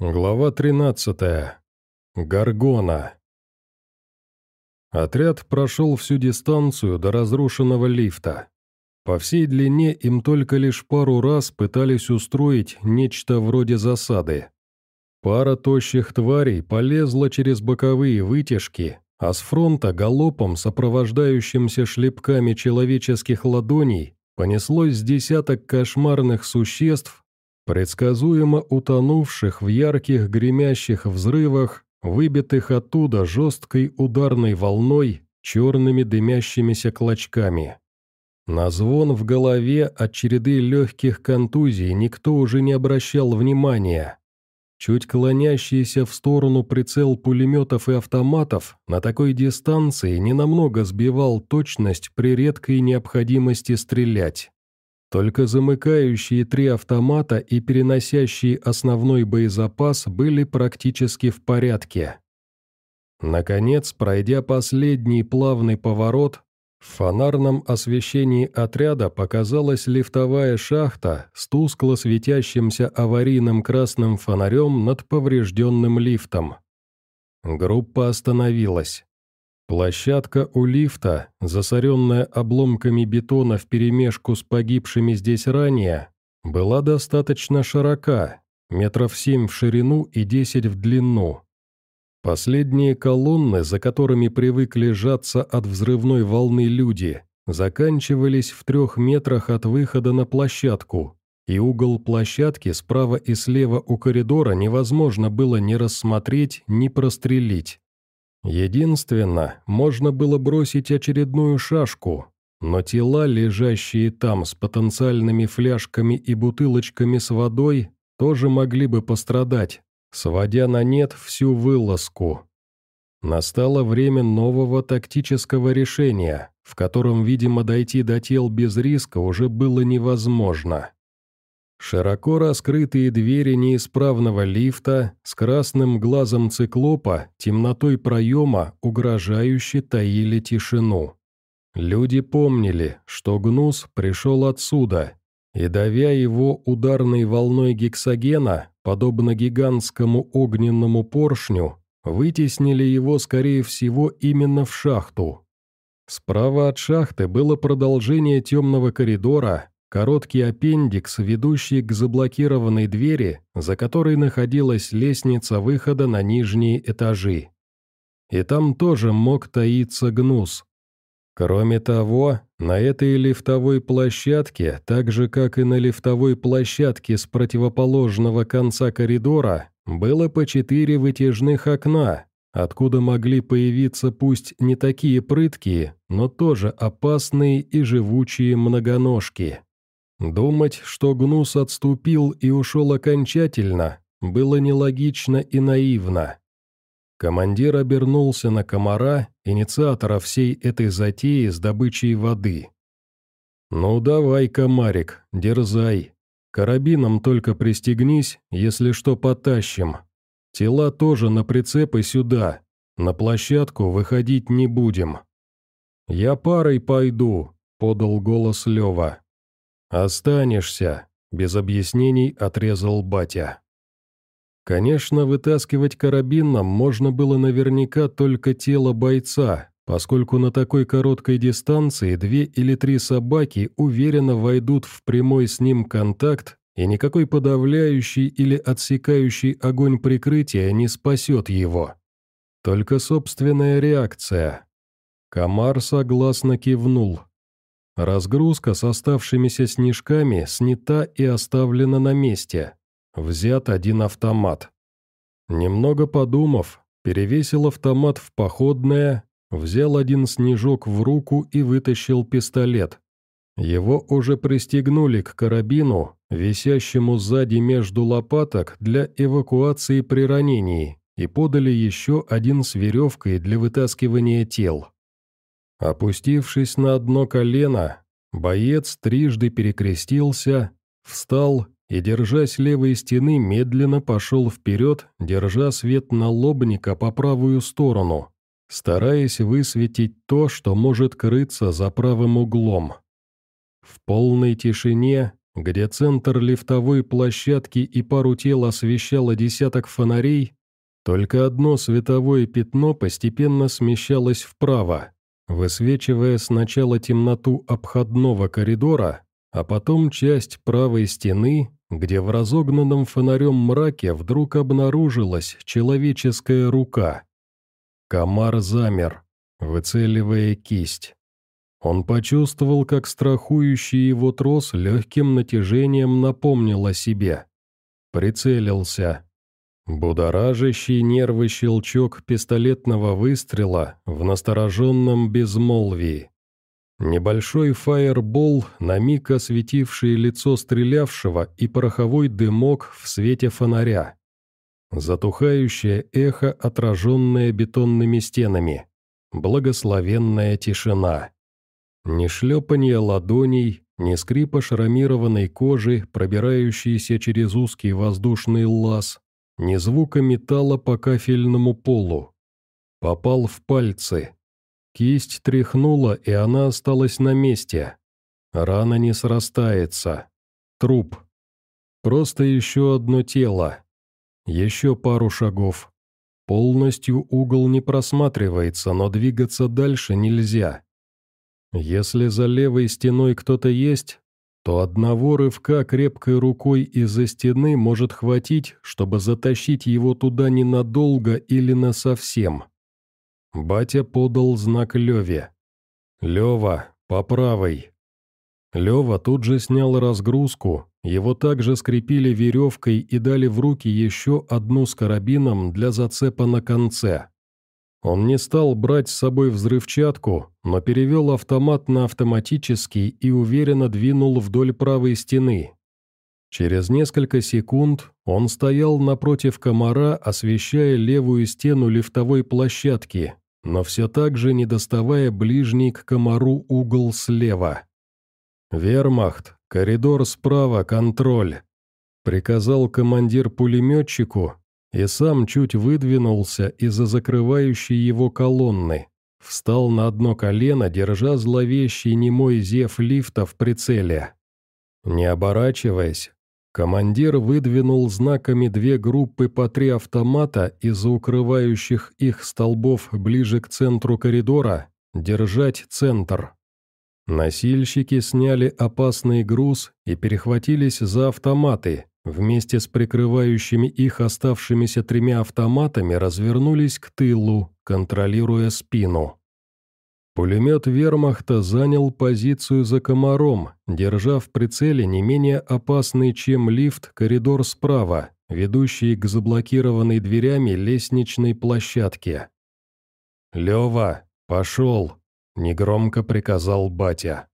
Глава 13. Гаргона. Отряд прошел всю дистанцию до разрушенного лифта. По всей длине им только лишь пару раз пытались устроить нечто вроде засады. Пара тощих тварей полезла через боковые вытяжки, а с фронта галопом, сопровождающимся шлепками человеческих ладоней, понеслось десяток кошмарных существ, предсказуемо утонувших в ярких гремящих взрывах, выбитых оттуда жесткой ударной волной, черными дымящимися клочками. На звон в голове от череды легких контузий никто уже не обращал внимания. Чуть клонящийся в сторону прицел пулеметов и автоматов на такой дистанции ненамного сбивал точность при редкой необходимости стрелять. Только замыкающие три автомата и переносящие основной боезапас были практически в порядке. Наконец, пройдя последний плавный поворот, в фонарном освещении отряда показалась лифтовая шахта с тускло светящимся аварийным красным фонарем над поврежденным лифтом. Группа остановилась. Площадка у лифта, засоренная обломками бетона вперемешку с погибшими здесь ранее, была достаточно широка, метров семь в ширину и десять в длину. Последние колонны, за которыми привыкли сжаться от взрывной волны люди, заканчивались в трех метрах от выхода на площадку, и угол площадки справа и слева у коридора невозможно было ни рассмотреть, ни прострелить. Единственно, можно было бросить очередную шашку, но тела, лежащие там с потенциальными фляжками и бутылочками с водой, тоже могли бы пострадать, сводя на нет всю вылазку. Настало время нового тактического решения, в котором, видимо, дойти до тел без риска уже было невозможно. Широко раскрытые двери неисправного лифта с красным глазом циклопа, темнотой проема угрожающе таили тишину. Люди помнили, что гнус пришел отсюда, и, давя его ударной волной гексогена, подобно гигантскому огненному поршню, вытеснили его, скорее всего, именно в шахту. Справа от шахты было продолжение темного коридора, Короткий аппендикс, ведущий к заблокированной двери, за которой находилась лестница выхода на нижние этажи. И там тоже мог таиться гнус. Кроме того, на этой лифтовой площадке, так же как и на лифтовой площадке с противоположного конца коридора, было по четыре вытяжных окна, откуда могли появиться пусть не такие прыткие, но тоже опасные и живучие многоножки. Думать, что Гнус отступил и ушел окончательно, было нелогично и наивно. Командир обернулся на комара, инициатора всей этой затеи с добычей воды. «Ну давай, комарик, дерзай. Карабином только пристегнись, если что потащим. Тела тоже на прицепы сюда. На площадку выходить не будем». «Я парой пойду», — подал голос Лева. «Останешься», — без объяснений отрезал батя. Конечно, вытаскивать карабином можно было наверняка только тело бойца, поскольку на такой короткой дистанции две или три собаки уверенно войдут в прямой с ним контакт, и никакой подавляющий или отсекающий огонь прикрытия не спасет его. Только собственная реакция. Комар согласно кивнул. Разгрузка с оставшимися снежками снята и оставлена на месте. Взят один автомат. Немного подумав, перевесил автомат в походное, взял один снежок в руку и вытащил пистолет. Его уже пристегнули к карабину, висящему сзади между лопаток для эвакуации при ранении, и подали еще один с веревкой для вытаскивания тел. Опустившись на одно колено, боец трижды перекрестился, встал и, держась левой стены, медленно пошел вперед, держа свет налобника по правую сторону, стараясь высветить то, что может крыться за правым углом. В полной тишине, где центр лифтовой площадки и пару тел освещало десяток фонарей, только одно световое пятно постепенно смещалось вправо, высвечивая сначала темноту обходного коридора, а потом часть правой стены, где в разогнанном фонарем мраке вдруг обнаружилась человеческая рука. Комар замер, выцеливая кисть. Он почувствовал, как страхующий его трос легким натяжением напомнил о себе. Прицелился. Будоражащий нервы щелчок пистолетного выстрела в настороженном безмолвии. Небольшой фаербол, на миг осветивший лицо стрелявшего и пороховой дымок в свете фонаря. Затухающее эхо, отраженное бетонными стенами. Благословенная тишина. Ни шлепанье ладоней, ни скрипа шрамированной кожи, пробирающейся через узкий воздушный лаз, ни звука металла по кафельному полу. Попал в пальцы. Кисть тряхнула, и она осталась на месте. Рана не срастается. Труп. Просто еще одно тело. Еще пару шагов. Полностью угол не просматривается, но двигаться дальше нельзя. Если за левой стеной кто-то есть, то одного рывка крепкой рукой из-за стены может хватить, чтобы затащить его туда ненадолго или насовсем. Батя подал знак Леве. «Лева, по правой». Лева тут же снял разгрузку, его также скрепили веревкой и дали в руки еще одну с карабином для зацепа на конце. Он не стал брать с собой взрывчатку, но перевел автомат на автоматический и уверенно двинул вдоль правой стены. Через несколько секунд он стоял напротив комара, освещая левую стену лифтовой площадки, но все так же не доставая ближний к комару угол слева. «Вермахт, коридор справа, контроль», — приказал командир пулеметчику, и сам чуть выдвинулся из-за закрывающей его колонны. Встал на одно колено, держа зловещий немой зев лифта в прицеле. Не оборачиваясь, командир выдвинул знаками две группы по три автомата из-за укрывающих их столбов ближе к центру коридора держать центр. Носильщики сняли опасный груз и перехватились за автоматы, Вместе с прикрывающими их оставшимися тремя автоматами развернулись к тылу, контролируя спину. Пулемет вермахта занял позицию за комаром, держа в прицеле не менее опасный, чем лифт, коридор справа, ведущий к заблокированной дверями лестничной площадке. «Лева, пошел!» — негромко приказал батя.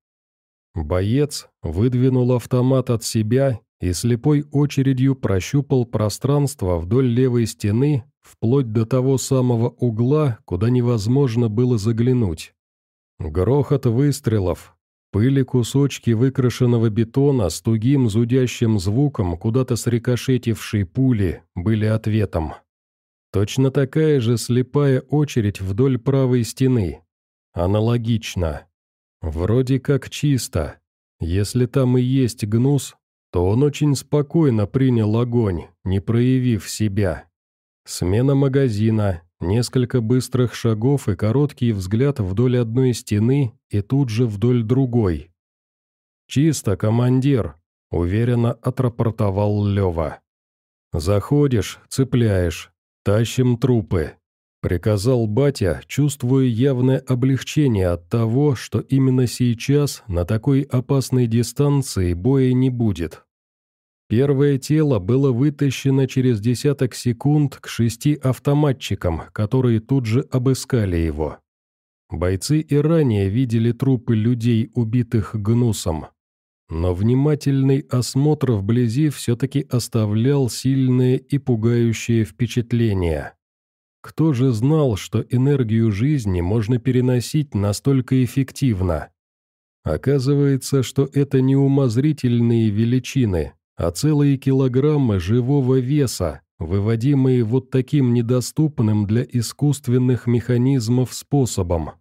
Боец выдвинул автомат от себя и слепой очередью прощупал пространство вдоль левой стены, вплоть до того самого угла, куда невозможно было заглянуть. Грохот выстрелов, пыли кусочки выкрашенного бетона с тугим зудящим звуком куда-то срикошетившей пули были ответом. Точно такая же слепая очередь вдоль правой стены. Аналогично. Вроде как чисто. Если там и есть гнус, то он очень спокойно принял огонь, не проявив себя. Смена магазина, несколько быстрых шагов и короткий взгляд вдоль одной стены и тут же вдоль другой. «Чисто, командир», — уверенно отрапортовал Лева. «Заходишь, цепляешь, тащим трупы», — приказал батя, чувствуя явное облегчение от того, что именно сейчас на такой опасной дистанции боя не будет. Первое тело было вытащено через десяток секунд к шести автоматчикам, которые тут же обыскали его. Бойцы и ранее видели трупы людей, убитых гнусом. Но внимательный осмотр вблизи все-таки оставлял сильное и пугающее впечатление. Кто же знал, что энергию жизни можно переносить настолько эффективно? Оказывается, что это не умозрительные величины, а целые килограммы живого веса, выводимые вот таким недоступным для искусственных механизмов способом.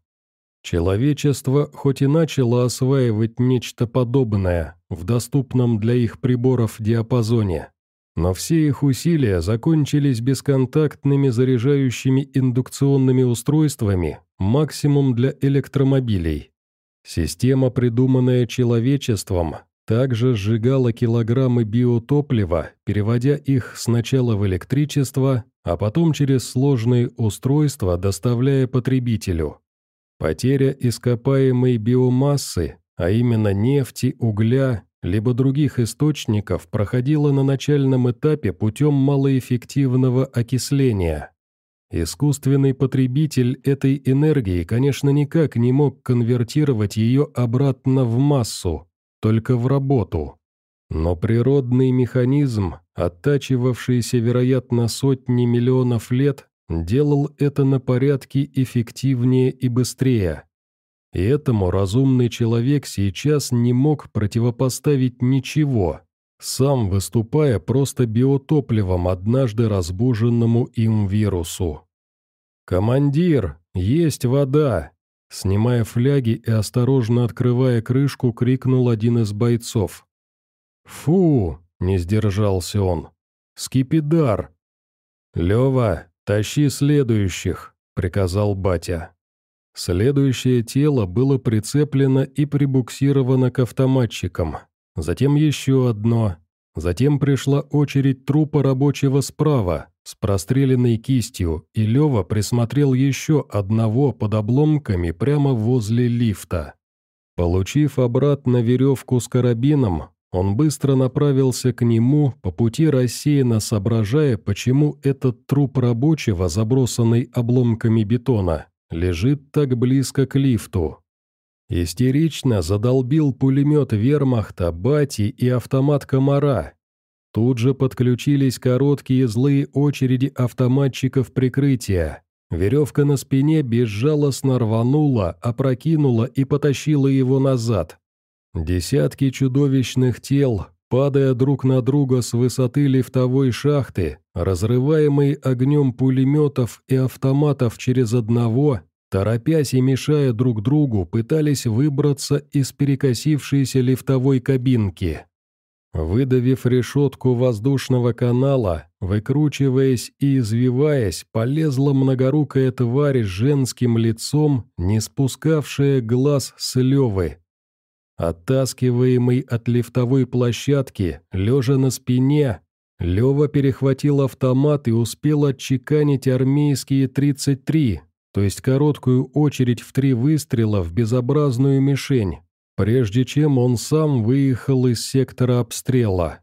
Человечество хоть и начало осваивать нечто подобное, в доступном для их приборов диапазоне. Но все их усилия закончились бесконтактными заряжающими индукционными устройствами, максимум для электромобилей. Система, придуманная человечеством, также сжигала килограммы биотоплива, переводя их сначала в электричество, а потом через сложные устройства доставляя потребителю. Потеря ископаемой биомассы, а именно нефти, угля, либо других источников, проходила на начальном этапе путем малоэффективного окисления. Искусственный потребитель этой энергии, конечно, никак не мог конвертировать ее обратно в массу, только в работу. Но природный механизм, оттачивавшийся, вероятно, сотни миллионов лет, делал это на порядке эффективнее и быстрее. И этому разумный человек сейчас не мог противопоставить ничего, сам выступая просто биотопливом однажды разбуженному им вирусу. «Командир, есть вода!» Снимая фляги и осторожно открывая крышку, крикнул один из бойцов. «Фу!» — не сдержался он. «Скипидар!» «Лева, тащи следующих!» — приказал батя. Следующее тело было прицеплено и прибуксировано к автоматчикам. Затем еще одно. Затем пришла очередь трупа рабочего справа, с простреленной кистью, и Лева присмотрел еще одного под обломками прямо возле лифта. Получив обратно веревку с карабином, он быстро направился к нему, по пути рассеянно соображая, почему этот труп рабочего, забросанный обломками бетона, лежит так близко к лифту. Истерично задолбил пулемет вермахта, бати и автомат комара, Тут же подключились короткие злые очереди автоматчиков прикрытия. Веревка на спине безжалостно рванула, опрокинула и потащила его назад. Десятки чудовищных тел, падая друг на друга с высоты лифтовой шахты, разрываемые огнем пулеметов и автоматов через одного, торопясь и мешая друг другу, пытались выбраться из перекосившейся лифтовой кабинки. Выдавив решетку воздушного канала, выкручиваясь и извиваясь, полезла многорукая тварь с женским лицом, не спускавшая глаз с Левы. Оттаскиваемый от лифтовой площадки, лежа на спине, Лева перехватил автомат и успел отчеканить армейские 33, то есть короткую очередь в три выстрела в безобразную мишень прежде чем он сам выехал из сектора обстрела.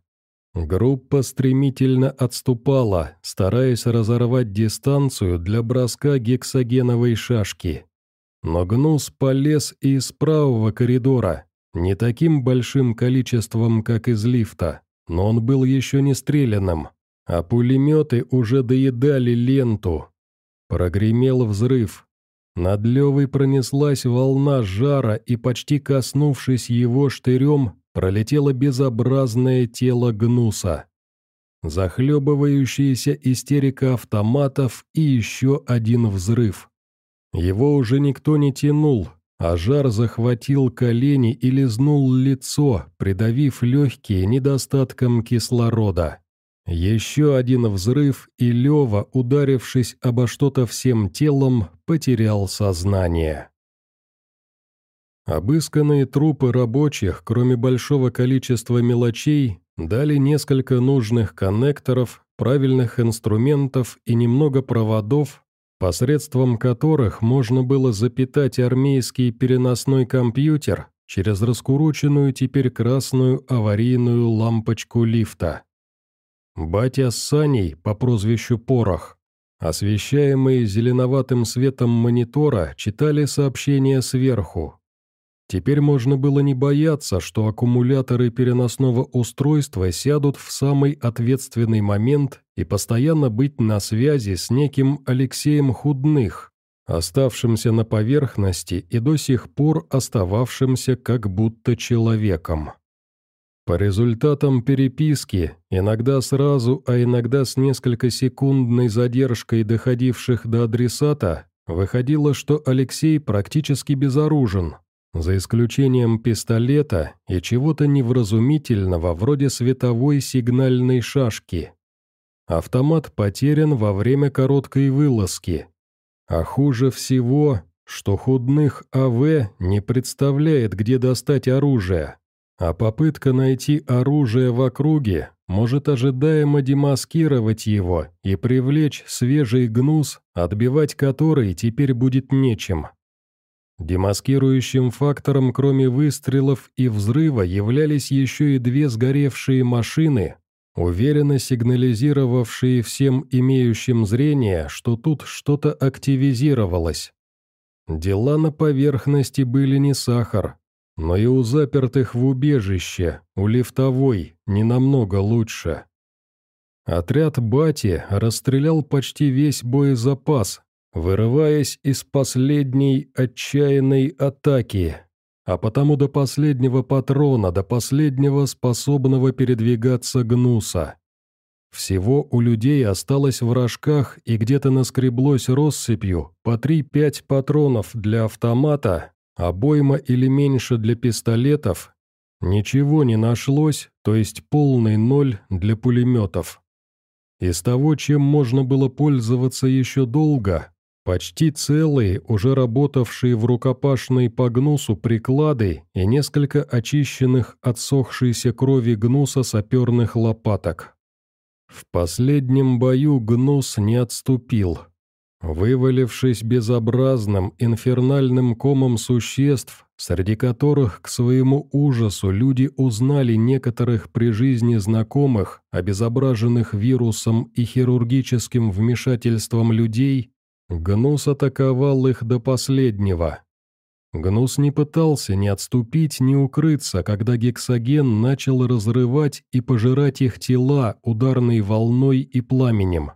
Группа стремительно отступала, стараясь разорвать дистанцию для броска гексогеновой шашки. Но Гнус полез из правого коридора, не таким большим количеством, как из лифта, но он был еще не стрелянным, а пулеметы уже доедали ленту. Прогремел взрыв, над Левой пронеслась волна жара, и почти коснувшись его штырем, пролетело безобразное тело гнуса. Захлебывающаяся истерика автоматов и еще один взрыв. Его уже никто не тянул, а жар захватил колени и лизнул лицо, придавив легкие недостатком кислорода. Еще один взрыв, и Лева, ударившись обо что-то всем телом, потерял сознание. Обысканные трупы рабочих, кроме большого количества мелочей, дали несколько нужных коннекторов, правильных инструментов и немного проводов, посредством которых можно было запитать армейский переносной компьютер через раскуроченную теперь красную аварийную лампочку лифта. Батя с Саней по прозвищу Порох, освещаемые зеленоватым светом монитора, читали сообщения сверху. Теперь можно было не бояться, что аккумуляторы переносного устройства сядут в самый ответственный момент и постоянно быть на связи с неким Алексеем Худных, оставшимся на поверхности и до сих пор остававшимся как будто человеком. По результатам переписки, иногда сразу, а иногда с несколько секундной задержкой доходивших до адресата, выходило, что Алексей практически безоружен, за исключением пистолета и чего-то невразумительного вроде световой сигнальной шашки. Автомат потерян во время короткой вылазки. А хуже всего, что худных АВ не представляет, где достать оружие, а попытка найти оружие в округе может ожидаемо демаскировать его и привлечь свежий гнус, отбивать который теперь будет нечем. Демаскирующим фактором, кроме выстрелов и взрыва, являлись еще и две сгоревшие машины, уверенно сигнализировавшие всем имеющим зрение, что тут что-то активизировалось. Дела на поверхности были не сахар, но и у запертых в убежище, у лифтовой, не намного лучше. Отряд Бати расстрелял почти весь боезапас, вырываясь из последней отчаянной атаки, а потому до последнего патрона, до последнего способного передвигаться гнуса. Всего у людей осталось в рожках и где-то наскреблось россыпью по 3-5 патронов для автомата, обойма или меньше для пистолетов, ничего не нашлось, то есть полный ноль для пулеметов. Из того, чем можно было пользоваться еще долго, почти целые, уже работавшие в рукопашной по гнусу приклады и несколько очищенных от сохшейся крови гнуса саперных лопаток. В последнем бою гнус не отступил. Вывалившись безобразным, инфернальным комом существ, среди которых, к своему ужасу, люди узнали некоторых при жизни знакомых, обезображенных вирусом и хирургическим вмешательством людей, Гнус атаковал их до последнего. Гнус не пытался ни отступить, ни укрыться, когда гексоген начал разрывать и пожирать их тела ударной волной и пламенем.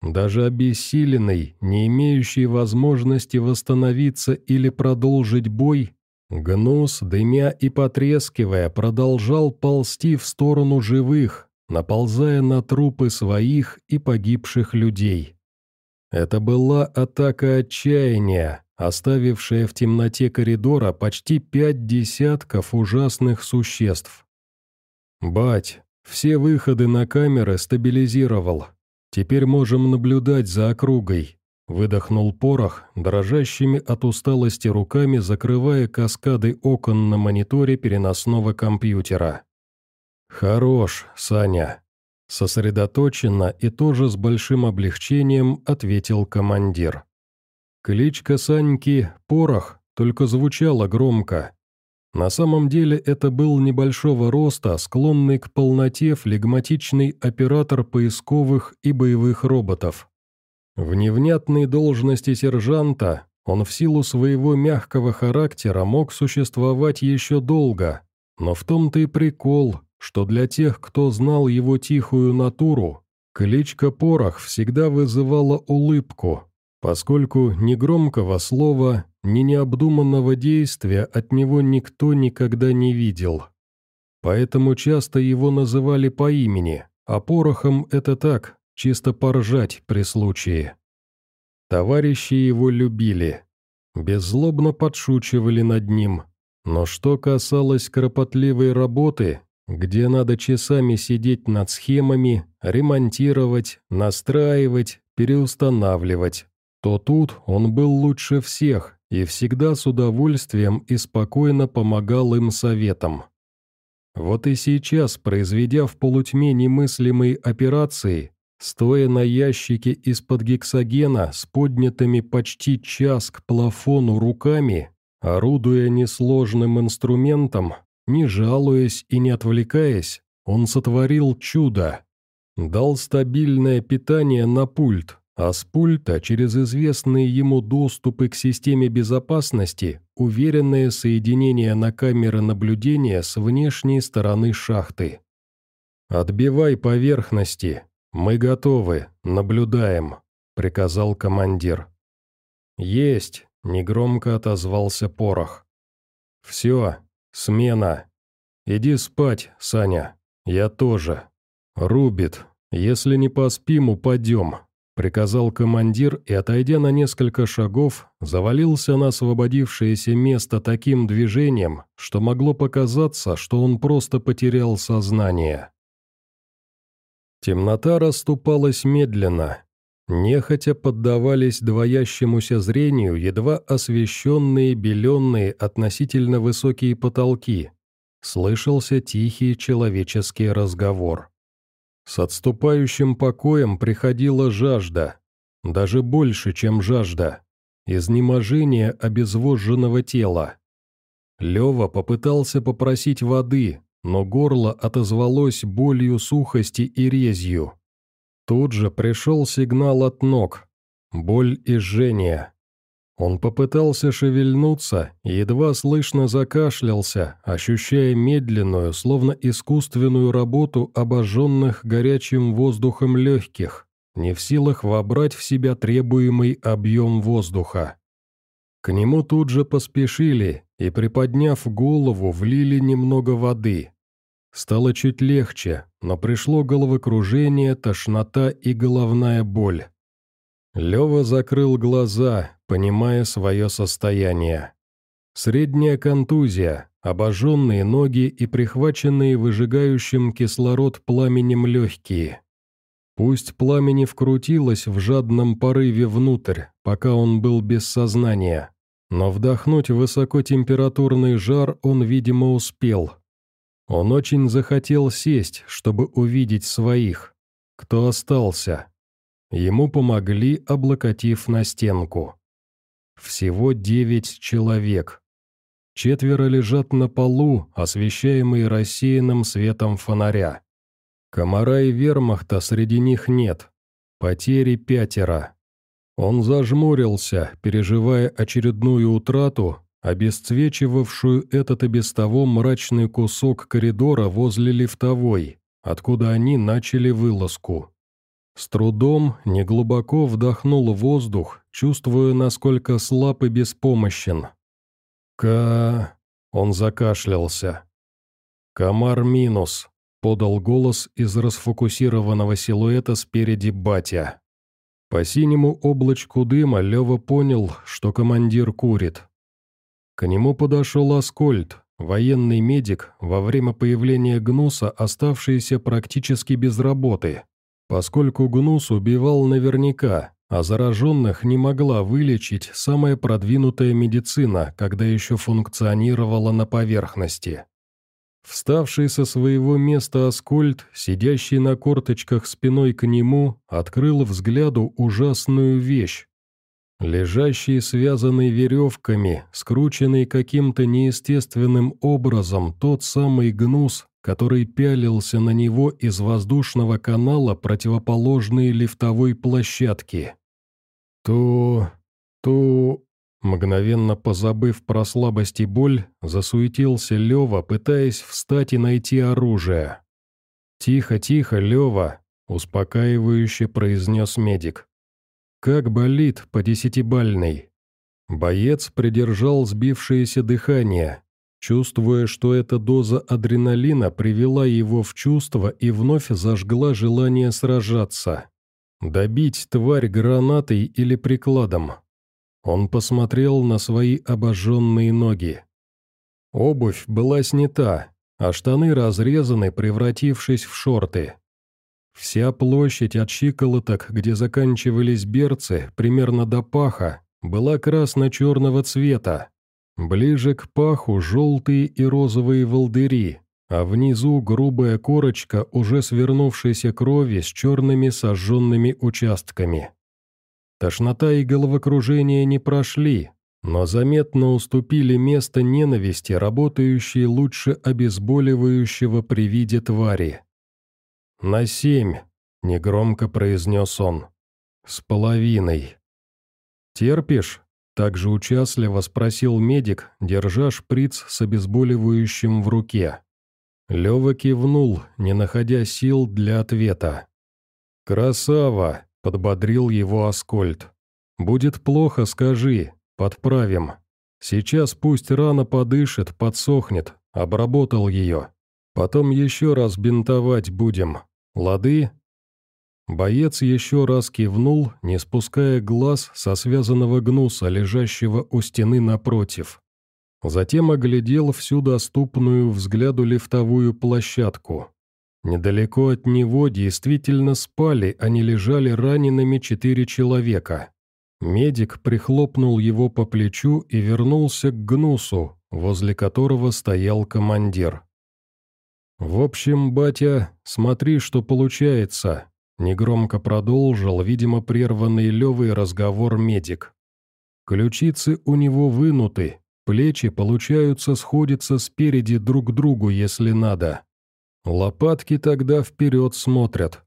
Даже обессиленный, не имеющий возможности восстановиться или продолжить бой, Гнус, дымя и потрескивая, продолжал ползти в сторону живых, наползая на трупы своих и погибших людей. Это была атака отчаяния, оставившая в темноте коридора почти пять десятков ужасных существ. «Бать, все выходы на камеры стабилизировал. Теперь можем наблюдать за округой», — выдохнул порох, дрожащими от усталости руками закрывая каскады окон на мониторе переносного компьютера. «Хорош, Саня», — сосредоточенно и тоже с большим облегчением ответил командир. Кличка Саньки «Порох» только звучала громко. На самом деле это был небольшого роста, склонный к полноте флегматичный оператор поисковых и боевых роботов. В невнятной должности сержанта он в силу своего мягкого характера мог существовать еще долго, но в том-то и прикол, что для тех, кто знал его тихую натуру, кличка Порох всегда вызывала улыбку, поскольку ни громкого слова, ни необдуманного действия от него никто никогда не видел. Поэтому часто его называли по имени, а порохом это так, чисто поржать при случае. Товарищи его любили, беззлобно подшучивали над ним, но что касалось кропотливой работы, где надо часами сидеть над схемами, ремонтировать, настраивать, переустанавливать, то тут он был лучше всех и всегда с удовольствием и спокойно помогал им советом. Вот и сейчас, произведя в полутьме немыслимые операции, стоя на ящике из-под гексогена с поднятыми почти час к плафону руками, орудуя несложным инструментом, не жалуясь и не отвлекаясь, он сотворил чудо. Дал стабильное питание на пульт, а с пульта через известные ему доступы к системе безопасности уверенное соединение на камеры наблюдения с внешней стороны шахты. «Отбивай поверхности. Мы готовы. Наблюдаем», — приказал командир. «Есть», — негромко отозвался Порох. «Все, смена. Иди спать, Саня. Я тоже. Рубит. Если не поспим, упадем. приказал командир и, отойдя на несколько шагов, завалился на освободившееся место таким движением, что могло показаться, что он просто потерял сознание. Темнота расступалась медленно. Нехотя поддавались двоящемуся зрению едва освещенные беленные относительно высокие потолки. Слышался тихий человеческий разговор. С отступающим покоем приходила жажда, даже больше, чем жажда, изнеможение обезвоженного тела. Лева попытался попросить воды, но горло отозвалось болью сухости и резью. Тут же пришел сигнал от ног, боль и жжение. Он попытался шевельнуться и едва слышно закашлялся, ощущая медленную, словно искусственную работу обожженных горячим воздухом легких, не в силах вобрать в себя требуемый объем воздуха. К нему тут же поспешили и, приподняв голову, влили немного воды. Стало чуть легче, но пришло головокружение, тошнота и головная боль. Лева закрыл глаза, понимая свое состояние. Средняя контузия, обожженные ноги и прихваченные выжигающим кислород пламенем легкие. Пусть пламени вкрутилось в жадном порыве внутрь, пока он был без сознания, но вдохнуть высокотемпературный жар он, видимо, успел. Он очень захотел сесть, чтобы увидеть своих, кто остался. Ему помогли, облокотив на стенку. Всего девять человек. Четверо лежат на полу, освещаемые рассеянным светом фонаря. Комара и вермахта среди них нет. Потери пятеро. Он зажмурился, переживая очередную утрату, обесцвечивавшую этот и без того мрачный кусок коридора возле лифтовой, откуда они начали вылазку. С трудом, неглубоко вдохнул воздух, чувствуя, насколько слаб и беспомощен. «Ка...» — он закашлялся. «Комар минус», — подал голос из расфокусированного силуэта спереди батя. По синему облачку дыма Лева понял, что командир курит. К нему подошел Аскольд, военный медик, во время появления Гнуса, оставшийся практически без работы поскольку гнус убивал наверняка, а зараженных не могла вылечить самая продвинутая медицина, когда еще функционировала на поверхности. Вставший со своего места Аскольд, сидящий на корточках спиной к нему, открыл взгляду ужасную вещь. Лежащий связанный веревками, скрученный каким-то неестественным образом тот самый гнус, который пялился на него из воздушного канала противоположной лифтовой площадки. То... то... Мгновенно позабыв про слабость и боль, засуетился Лева, пытаясь встать и найти оружие. «Тихо, тихо, Лева!» — успокаивающе произнес медик. «Как болит по десятибальной?» Боец придержал сбившееся дыхание, чувствуя, что эта доза адреналина привела его в чувство и вновь зажгла желание сражаться. Добить тварь гранатой или прикладом. Он посмотрел на свои обожженные ноги. Обувь была снята, а штаны разрезаны, превратившись в шорты. Вся площадь от щиколоток, где заканчивались берцы, примерно до паха, была красно-черного цвета, Ближе к паху желтые и розовые волдыри, а внизу грубая корочка уже свернувшейся крови с черными сожженными участками. Тошнота и головокружение не прошли, но заметно уступили место ненависти, работающей лучше обезболивающего при виде твари. «На семь», — негромко произнес он, — «с половиной». «Терпишь?» Также участливо спросил медик, держа шприц с обезболивающим в руке. Лёва кивнул, не находя сил для ответа. «Красава!» — подбодрил его Аскольд. «Будет плохо, скажи, подправим. Сейчас пусть рана подышит, подсохнет, обработал ее. Потом еще раз бинтовать будем. Лады?» Боец еще раз кивнул, не спуская глаз со связанного гнуса, лежащего у стены напротив. Затем оглядел всю доступную взгляду лифтовую площадку. Недалеко от него действительно спали, а не лежали ранеными четыре человека. Медик прихлопнул его по плечу и вернулся к гнусу, возле которого стоял командир. «В общем, батя, смотри, что получается», — негромко продолжил, видимо, прерванный Левый разговор медик. «Ключицы у него вынуты, плечи, получаются, сходятся спереди друг к другу, если надо. Лопатки тогда вперед смотрят.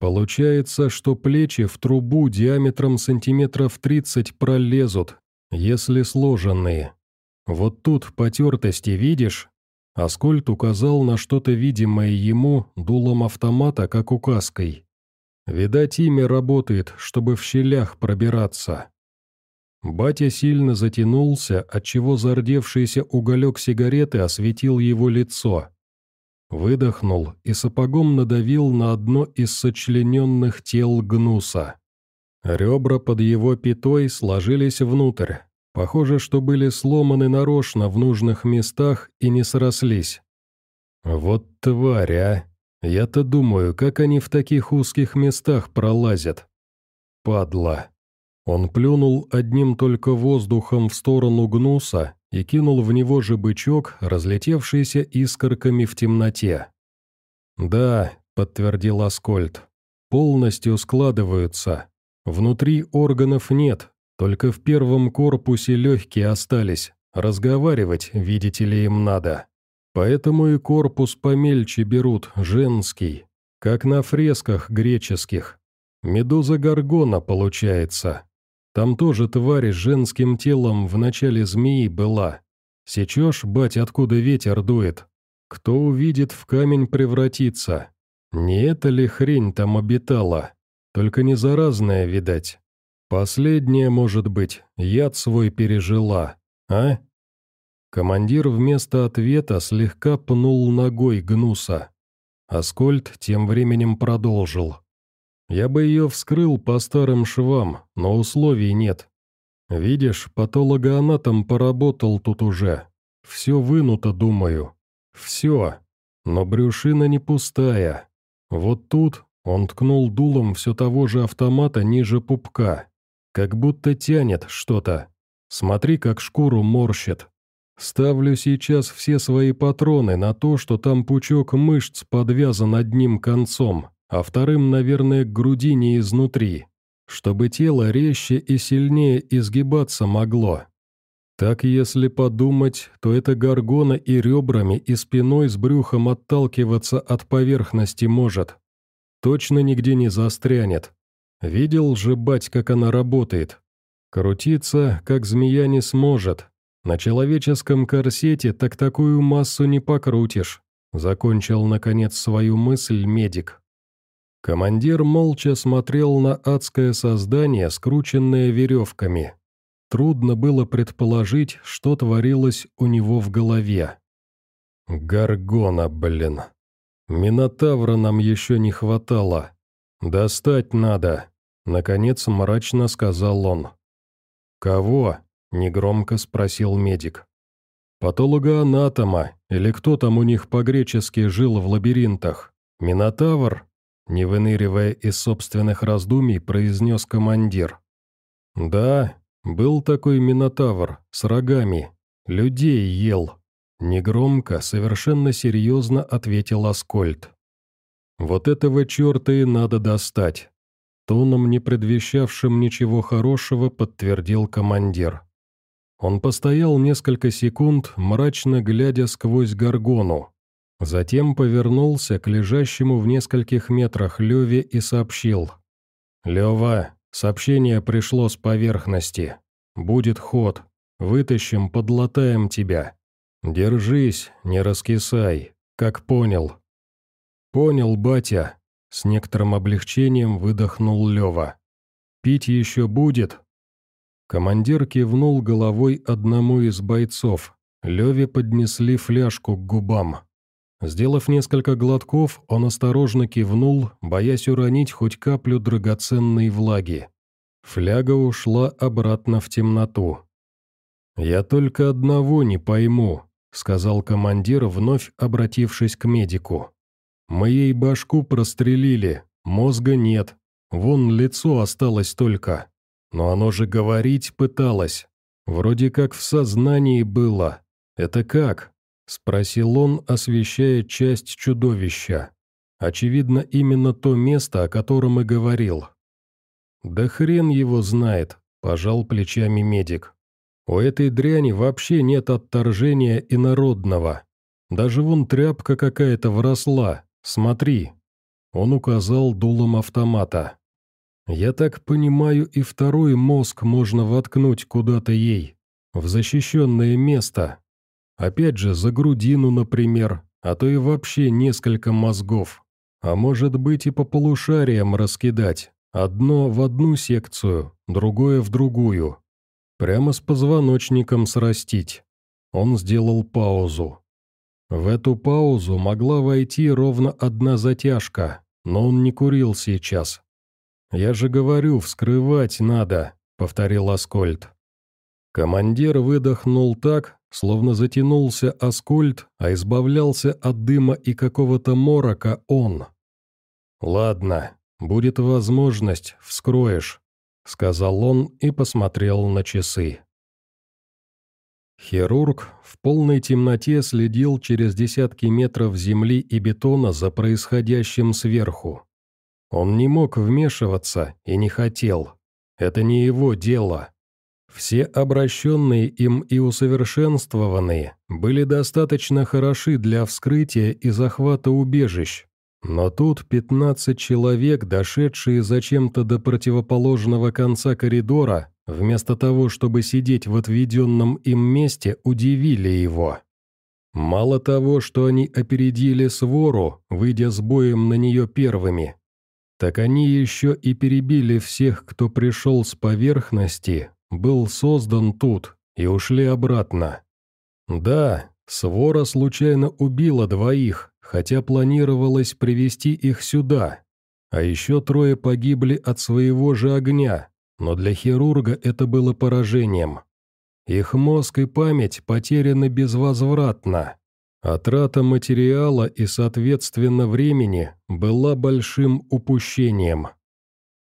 Получается, что плечи в трубу диаметром сантиметров 30 пролезут, если сложенные. Вот тут потертости видишь? Аскольд указал на что-то видимое ему дулом автомата, как указкой. Видать, имя работает, чтобы в щелях пробираться. Батя сильно затянулся, отчего зардевшийся уголек сигареты осветил его лицо. Выдохнул и сапогом надавил на одно из сочлененных тел гнуса. Ребра под его пятой сложились внутрь, Похоже, что были сломаны нарочно в нужных местах и не срослись. Вот тварь, а! Я-то думаю, как они в таких узких местах пролазят. Падла. Он плюнул одним только воздухом в сторону гнуса и кинул в него же бычок, разлетевшийся искорками в темноте. «Да», — подтвердил Аскольд, — «полностью складываются. Внутри органов нет, только в первом корпусе легкие остались, разговаривать, видите ли, им надо. Поэтому и корпус помельче берут, женский, как на фресках греческих. Медуза Гаргона получается. Там тоже тварь с женским телом в начале змеи была. Сечешь, бать, откуда ветер дует? Кто увидит, в камень превратится. Не это ли хрень там обитала? Только не заразная, видать. Последняя, может быть, яд свой пережила, а? Командир вместо ответа слегка пнул ногой гнуса. Аскольд тем временем продолжил. «Я бы ее вскрыл по старым швам, но условий нет. Видишь, патологоанатом поработал тут уже. Все вынуто, думаю. Все. Но брюшина не пустая. Вот тут он ткнул дулом все того же автомата ниже пупка. Как будто тянет что-то. Смотри, как шкуру морщит. Ставлю сейчас все свои патроны на то, что там пучок мышц подвязан одним концом, а вторым, наверное, к грудине изнутри, чтобы тело резче и сильнее изгибаться могло. Так, если подумать, то это горгона и ребрами, и спиной с брюхом отталкиваться от поверхности может. Точно нигде не застрянет. Видел же, бать, как она работает. Крутиться, как змея, не сможет. На человеческом корсете так такую массу не покрутишь. Закончил, наконец, свою мысль медик. Командир молча смотрел на адское создание, скрученное веревками. Трудно было предположить, что творилось у него в голове. «Гаргона, блин. Минотавра нам еще не хватало. Достать надо. Наконец мрачно сказал он. «Кого?» – негромко спросил медик. «Патологоанатома, или кто там у них по-гречески жил в лабиринтах? Минотавр?» Не выныривая из собственных раздумий, произнес командир. «Да, был такой Минотавр, с рогами. Людей ел». Негромко, совершенно серьезно ответил Аскольд. «Вот этого черта и надо достать. Тоном, не предвещавшим ничего хорошего, подтвердил командир. Он постоял несколько секунд, мрачно глядя сквозь горгону. Затем повернулся к лежащему в нескольких метрах Леве и сообщил. «Лева, сообщение пришло с поверхности. Будет ход. Вытащим, подлатаем тебя. Держись, не раскисай, как понял». «Понял, батя», с некоторым облегчением выдохнул Лева. «Пить еще будет?» Командир кивнул головой одному из бойцов. Леве поднесли фляжку к губам. Сделав несколько глотков, он осторожно кивнул, боясь уронить хоть каплю драгоценной влаги. Фляга ушла обратно в темноту. «Я только одного не пойму», — сказал командир, вновь обратившись к медику. «Мы ей башку прострелили, мозга нет, вон лицо осталось только. Но оно же говорить пыталось. Вроде как в сознании было. Это как?» — спросил он, освещая часть чудовища. Очевидно, именно то место, о котором и говорил. «Да хрен его знает», — пожал плечами медик. «У этой дряни вообще нет отторжения инородного. Даже вон тряпка какая-то вросла, смотри». Он указал дулом автомата. «Я так понимаю, и второй мозг можно воткнуть куда-то ей, в защищенное место, Опять же, за грудину, например, а то и вообще несколько мозгов. А может быть и по полушариям раскидать. Одно в одну секцию, другое в другую. Прямо с позвоночником срастить. Он сделал паузу. В эту паузу могла войти ровно одна затяжка, но он не курил сейчас. «Я же говорю, вскрывать надо», — повторил Аскольд. Командир выдохнул так, словно затянулся Аскольд, а избавлялся от дыма и какого-то морока он. «Ладно, будет возможность, вскроешь», — сказал он и посмотрел на часы. Хирург в полной темноте следил через десятки метров земли и бетона за происходящим сверху. Он не мог вмешиваться и не хотел. Это не его дело. Все обращенные им и усовершенствованные были достаточно хороши для вскрытия и захвата убежищ, но тут 15 человек, дошедшие зачем-то до противоположного конца коридора, вместо того, чтобы сидеть в отведенном им месте, удивили его. Мало того, что они опередили свору, выйдя с боем на нее первыми, так они еще и перебили всех, кто пришел с поверхности, был создан тут, и ушли обратно. Да, свора случайно убила двоих, хотя планировалось привести их сюда. А еще трое погибли от своего же огня, но для хирурга это было поражением. Их мозг и память потеряны безвозвратно. А трата материала и, соответственно, времени была большим упущением.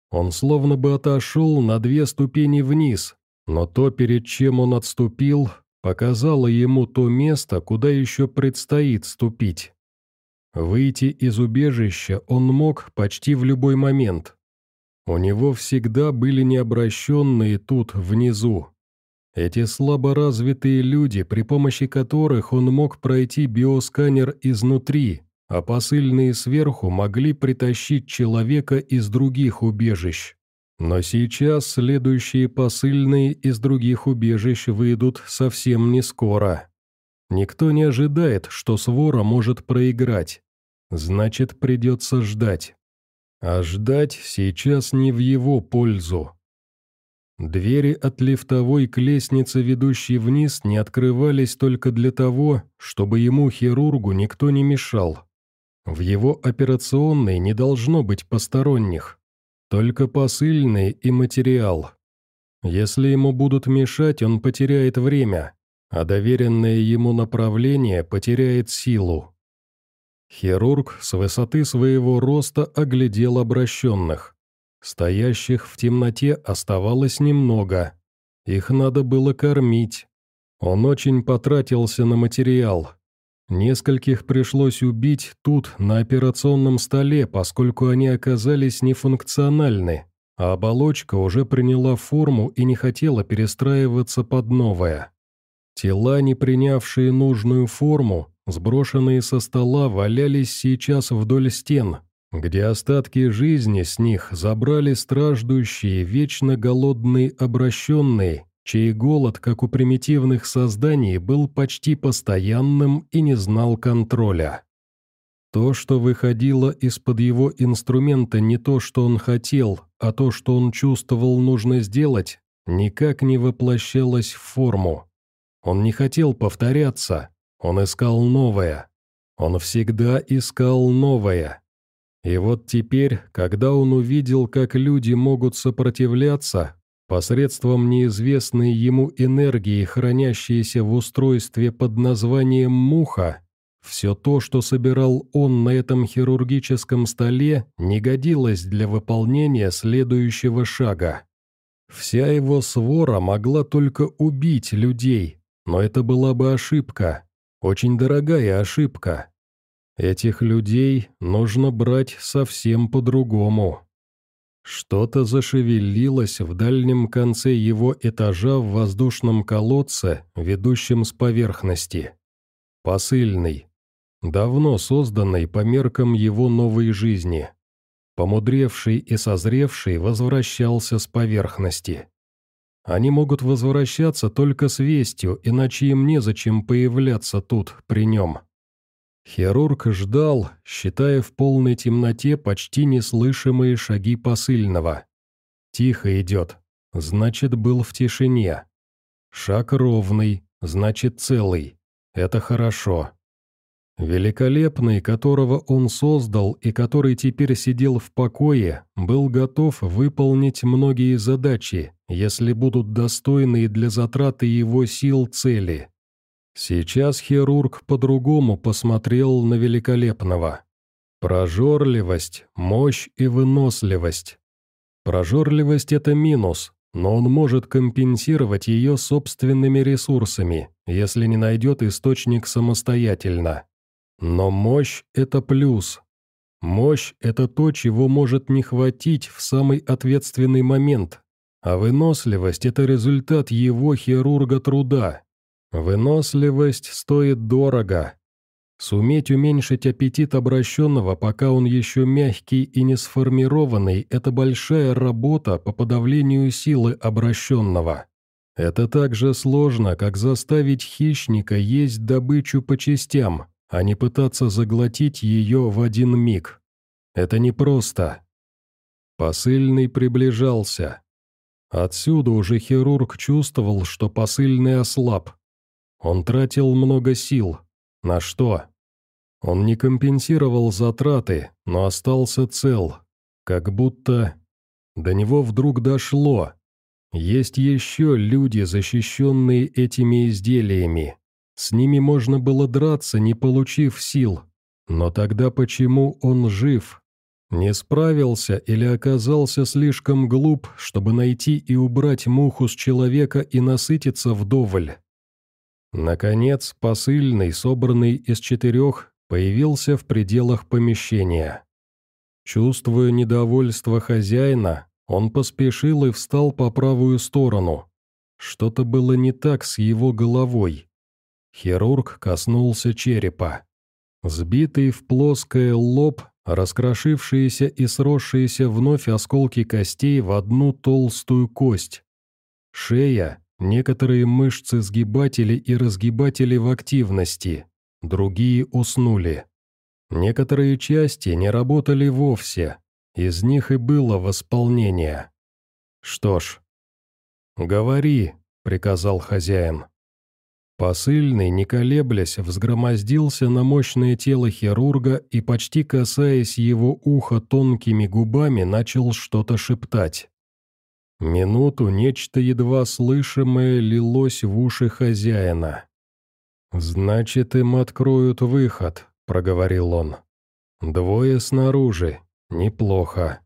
Он словно бы отошел на две ступени вниз, но то, перед чем он отступил, показало ему то место, куда еще предстоит ступить. Выйти из убежища он мог почти в любой момент. У него всегда были необращенные тут, внизу. Эти слаборазвитые люди, при помощи которых он мог пройти биосканер изнутри, а посыльные сверху могли притащить человека из других убежищ. Но сейчас следующие посыльные из других убежищ выйдут совсем не скоро. Никто не ожидает, что свора может проиграть. Значит, придется ждать. А ждать сейчас не в его пользу. Двери от лифтовой к лестнице, ведущей вниз, не открывались только для того, чтобы ему, хирургу, никто не мешал. В его операционной не должно быть посторонних. Только посыльный и материал. Если ему будут мешать, он потеряет время, а доверенное ему направление потеряет силу. Хирург с высоты своего роста оглядел обращенных. Стоящих в темноте оставалось немного. Их надо было кормить. Он очень потратился на материал, Нескольких пришлось убить тут, на операционном столе, поскольку они оказались нефункциональны, а оболочка уже приняла форму и не хотела перестраиваться под новое. Тела, не принявшие нужную форму, сброшенные со стола, валялись сейчас вдоль стен, где остатки жизни с них забрали страждущие, вечно голодные обращенные чей голод, как у примитивных созданий, был почти постоянным и не знал контроля. То, что выходило из-под его инструмента не то, что он хотел, а то, что он чувствовал нужно сделать, никак не воплощалось в форму. Он не хотел повторяться, он искал новое. Он всегда искал новое. И вот теперь, когда он увидел, как люди могут сопротивляться, посредством неизвестной ему энергии, хранящейся в устройстве под названием «муха», все то, что собирал он на этом хирургическом столе, не годилось для выполнения следующего шага. Вся его свора могла только убить людей, но это была бы ошибка, очень дорогая ошибка. Этих людей нужно брать совсем по-другому. Что-то зашевелилось в дальнем конце его этажа в воздушном колодце, ведущем с поверхности. Посыльный. Давно созданный по меркам его новой жизни. Помудревший и созревший возвращался с поверхности. Они могут возвращаться только с вестью, иначе им незачем появляться тут, при нем. Хирург ждал, считая в полной темноте почти неслышимые шаги посыльного. Тихо идет, значит, был в тишине. Шаг ровный, значит, целый. Это хорошо. Великолепный, которого он создал и который теперь сидел в покое, был готов выполнить многие задачи, если будут достойные для затраты его сил цели. Сейчас хирург по-другому посмотрел на великолепного. Прожорливость, мощь и выносливость. Прожорливость – это минус, но он может компенсировать ее собственными ресурсами, если не найдет источник самостоятельно. Но мощь – это плюс. Мощь – это то, чего может не хватить в самый ответственный момент, а выносливость – это результат его хирурга труда. Выносливость стоит дорого. Суметь уменьшить аппетит обращенного, пока он еще мягкий и не сформированный – это большая работа по подавлению силы обращенного. Это так же сложно, как заставить хищника есть добычу по частям – а не пытаться заглотить ее в один миг. Это непросто. Посыльный приближался. Отсюда уже хирург чувствовал, что посыльный ослаб. Он тратил много сил. На что? Он не компенсировал затраты, но остался цел. Как будто... До него вдруг дошло. Есть еще люди, защищенные этими изделиями. С ними можно было драться, не получив сил. Но тогда почему он жив? Не справился или оказался слишком глуп, чтобы найти и убрать муху с человека и насытиться вдоволь? Наконец, посыльный, собранный из четырех, появился в пределах помещения. Чувствуя недовольство хозяина, он поспешил и встал по правую сторону. Что-то было не так с его головой. Хирург коснулся черепа. Сбитый в плоское лоб, раскрошившиеся и сросшиеся вновь осколки костей в одну толстую кость. Шея, некоторые мышцы сгибатели и разгибатели в активности, другие уснули. Некоторые части не работали вовсе, из них и было восполнение. «Что ж...» «Говори», — приказал хозяин. Посыльный, не колеблясь, взгромоздился на мощное тело хирурга и, почти касаясь его уха тонкими губами, начал что-то шептать. Минуту нечто едва слышимое лилось в уши хозяина. «Значит, им откроют выход», — проговорил он. «Двое снаружи. Неплохо.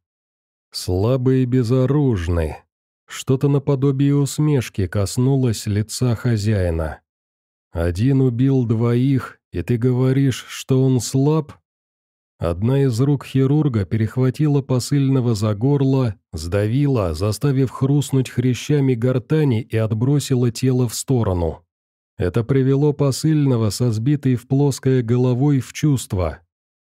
Слабый и безоружный». Что-то наподобие усмешки коснулось лица хозяина. Один убил двоих, и ты говоришь, что он слаб?» Одна из рук хирурга перехватила посыльного за горло, сдавила, заставив хрустнуть хрящами гортани и отбросила тело в сторону. Это привело посыльного со сбитой в плоское головой в чувство.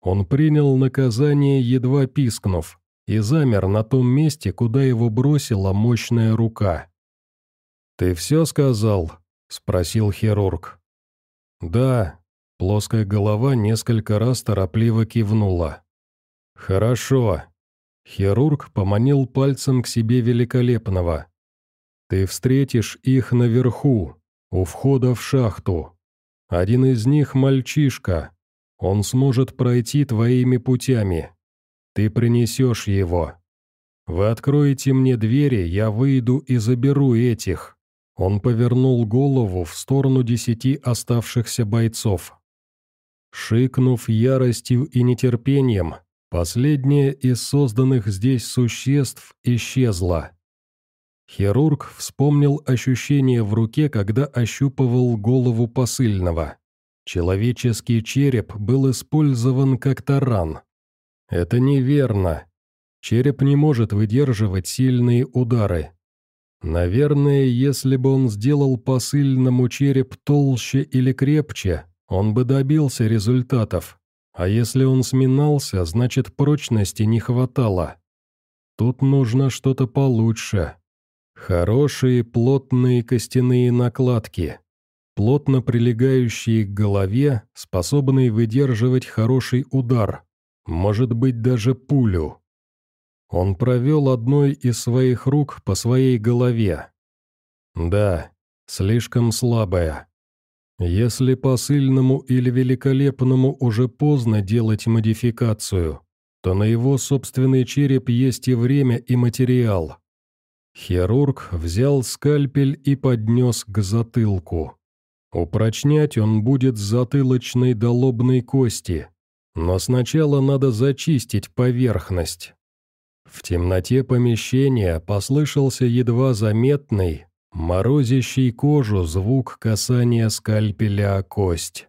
Он принял наказание, едва пискнув, и замер на том месте, куда его бросила мощная рука. «Ты все сказал?» — спросил хирург. «Да», — плоская голова несколько раз торопливо кивнула. «Хорошо». Хирург поманил пальцем к себе великолепного. «Ты встретишь их наверху, у входа в шахту. Один из них мальчишка. Он сможет пройти твоими путями. Ты принесешь его. Вы откроете мне двери, я выйду и заберу этих». Он повернул голову в сторону десяти оставшихся бойцов. Шикнув яростью и нетерпением, последняя из созданных здесь существ исчезла. Хирург вспомнил ощущение в руке, когда ощупывал голову посыльного. Человеческий череп был использован как таран. Это неверно. Череп не может выдерживать сильные удары. Наверное, если бы он сделал посыльному череп толще или крепче, он бы добился результатов. А если он сминался, значит прочности не хватало. Тут нужно что-то получше. Хорошие плотные костяные накладки, плотно прилегающие к голове, способные выдерживать хороший удар, может быть даже пулю. Он провел одной из своих рук по своей голове. Да, слишком слабая. Если посыльному или великолепному уже поздно делать модификацию, то на его собственный череп есть и время, и материал. Хирург взял скальпель и поднес к затылку. Упрочнять он будет с затылочной до кости, но сначала надо зачистить поверхность. В темноте помещения послышался едва заметный, морозящий кожу звук касания скальпеля о кость.